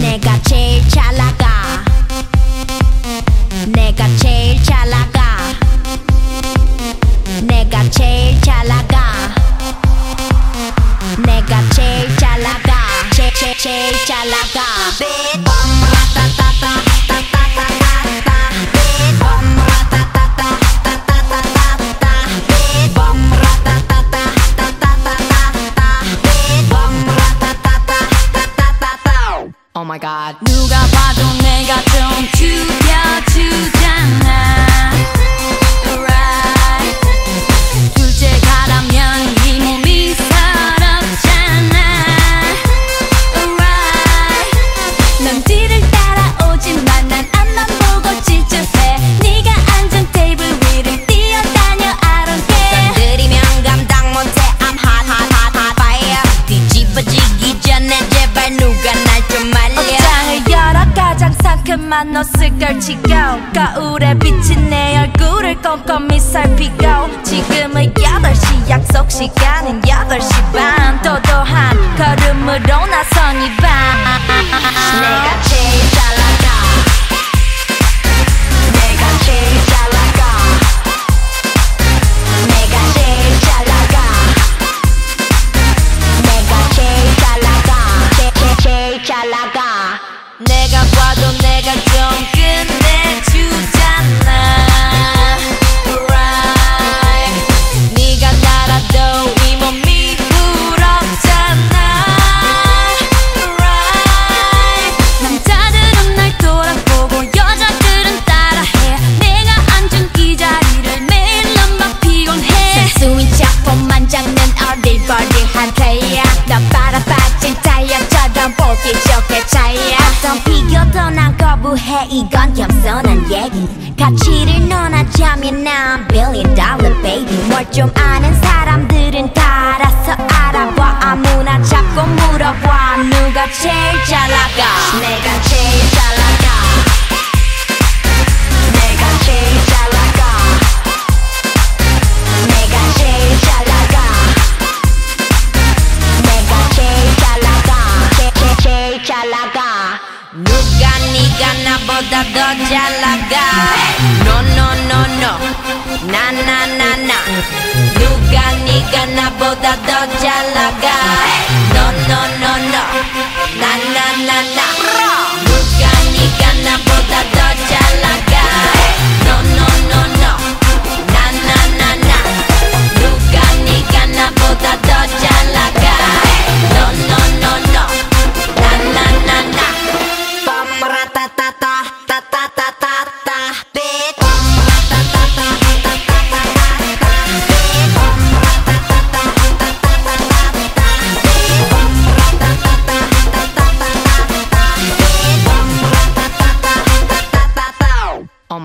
Nega chechala my god. 누가 봐도 내가 밤만 옷을 걸치고 거울에 비친 내 얼굴을 꼼꼼히 살피고. 지금은 8시 약속 시간은 8시 반. 내가 봐도 내가 좀 끝내. baby. 가치를 논하자면 난 billion dollar baby. 뭘 좀 아는 사람들은 다 알아서 알아봐. 아무나 잡고 물어봐. 누가 제일 잘 나가? 내가 제일 잘 나가. 내가 제일 잘 나가. 내가 제일 잘 나가. 내가 제일 잘 나가. 제일 잘 나가. 네가 나보다 더 잘 나가 No no no no 나나나나 누가 네가 나보다 더잘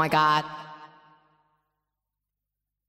my God.